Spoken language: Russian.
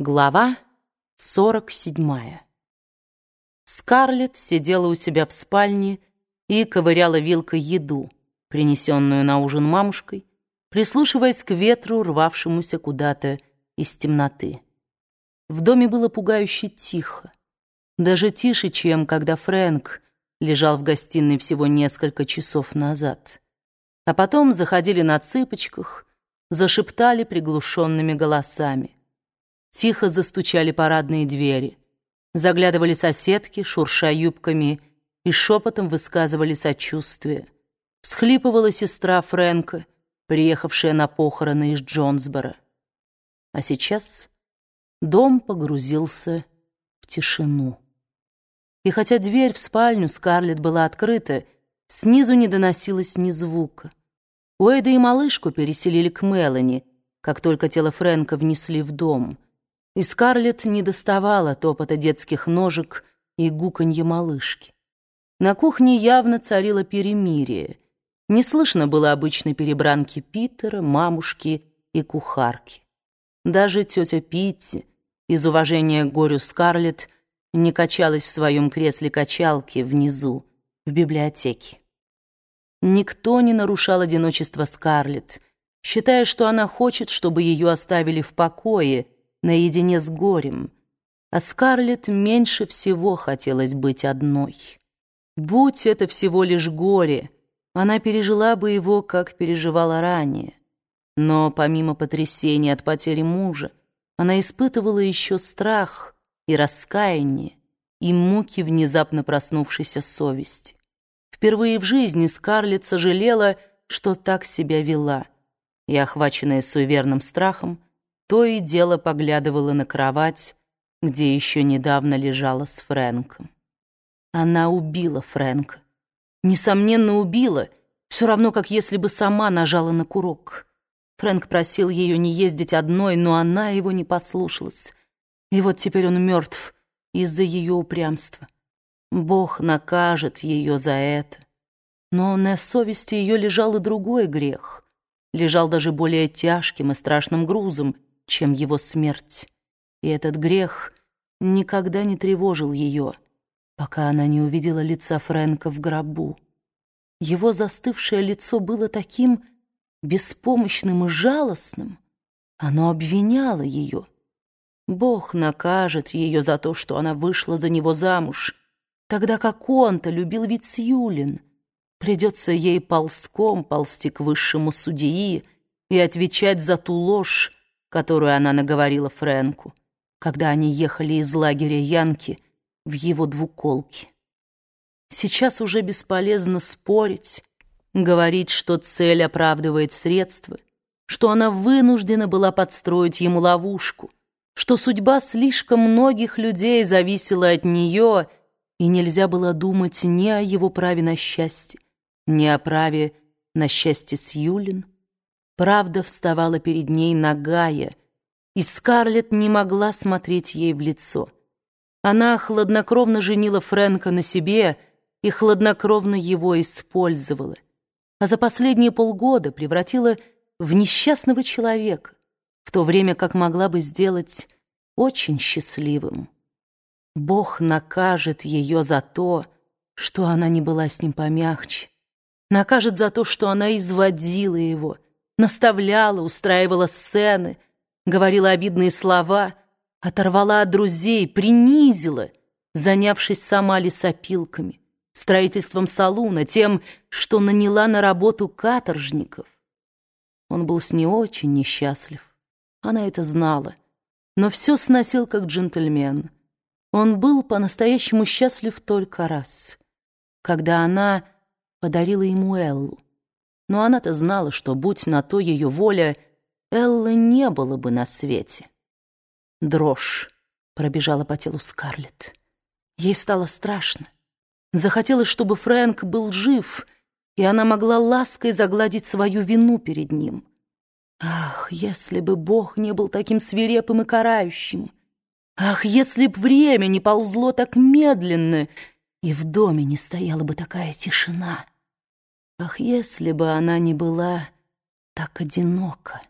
Глава 47 Скарлетт сидела у себя в спальне и ковыряла вилкой еду, принесенную на ужин мамушкой, прислушиваясь к ветру, рвавшемуся куда-то из темноты. В доме было пугающе тихо, даже тише, чем когда Фрэнк лежал в гостиной всего несколько часов назад. А потом заходили на цыпочках, зашептали приглушенными голосами. Тихо застучали парадные двери. Заглядывали соседки, шурша юбками, и шепотом высказывали сочувствие. Всхлипывала сестра Фрэнка, приехавшая на похороны из Джонсбора. А сейчас дом погрузился в тишину. И хотя дверь в спальню Скарлетт была открыта, снизу не доносилось ни звука. Уэйда и малышку переселили к Мелани, как только тело Фрэнка внесли в дом — и Скарлетт не доставала топота детских ножек и гуканья малышки. На кухне явно царило перемирие. Не слышно было обычной перебранки Питера, мамушки и кухарки. Даже тетя Питти, из уважения к горю Скарлетт, не качалась в своем кресле качалки внизу, в библиотеке. Никто не нарушал одиночество Скарлетт, считая, что она хочет, чтобы ее оставили в покое — наедине с горем, а Скарлетт меньше всего хотелось быть одной. Будь это всего лишь горе, она пережила бы его, как переживала ранее. Но помимо потрясения от потери мужа, она испытывала еще страх и раскаяние, и муки внезапно проснувшейся совести. Впервые в жизни Скарлетт сожалела, что так себя вела, и, охваченная суеверным страхом, то и дело поглядывала на кровать, где еще недавно лежала с Фрэнком. Она убила Фрэнка. Несомненно, убила, все равно, как если бы сама нажала на курок. Фрэнк просил ее не ездить одной, но она его не послушалась. И вот теперь он мертв из-за ее упрямства. Бог накажет ее за это. Но на совести ее лежал и другой грех. Лежал даже более тяжким и страшным грузом, чем его смерть. И этот грех никогда не тревожил ее, пока она не увидела лица Фрэнка в гробу. Его застывшее лицо было таким беспомощным и жалостным. Оно обвиняло ее. Бог накажет ее за то, что она вышла за него замуж, тогда как он-то любил ведь Сьюлин. Придется ей ползком ползти к высшему судьи и отвечать за ту ложь, которую она наговорила Фрэнку, когда они ехали из лагеря Янки в его двуколке. Сейчас уже бесполезно спорить, говорить, что цель оправдывает средства, что она вынуждена была подстроить ему ловушку, что судьба слишком многих людей зависела от нее, и нельзя было думать ни о его праве на счастье, ни о праве на счастье с Юлин, Правда вставала перед ней нагая, и Скарлетт не могла смотреть ей в лицо. Она хладнокровно женила Фрэнка на себе и хладнокровно его использовала, а за последние полгода превратила в несчастного человека, в то время как могла бы сделать очень счастливым. Бог накажет ее за то, что она не была с ним помягче, накажет за то, что она изводила его — наставляла, устраивала сцены, говорила обидные слова, оторвала от друзей, принизила, занявшись сама лесопилками, строительством салуна, тем, что наняла на работу каторжников. Он был с ней очень несчастлив. Она это знала, но все сносил как джентльмен. Он был по-настоящему счастлив только раз, когда она подарила ему Эллу. Но она-то знала, что, будь на то ее воля, Эллы не было бы на свете. Дрожь пробежала по телу Скарлетт. Ей стало страшно. Захотелось, чтобы Фрэнк был жив, и она могла лаской загладить свою вину перед ним. Ах, если бы Бог не был таким свирепым и карающим! Ах, если б время не ползло так медленно, и в доме не стояла бы такая тишина! Ах, если бы она не была так одинока!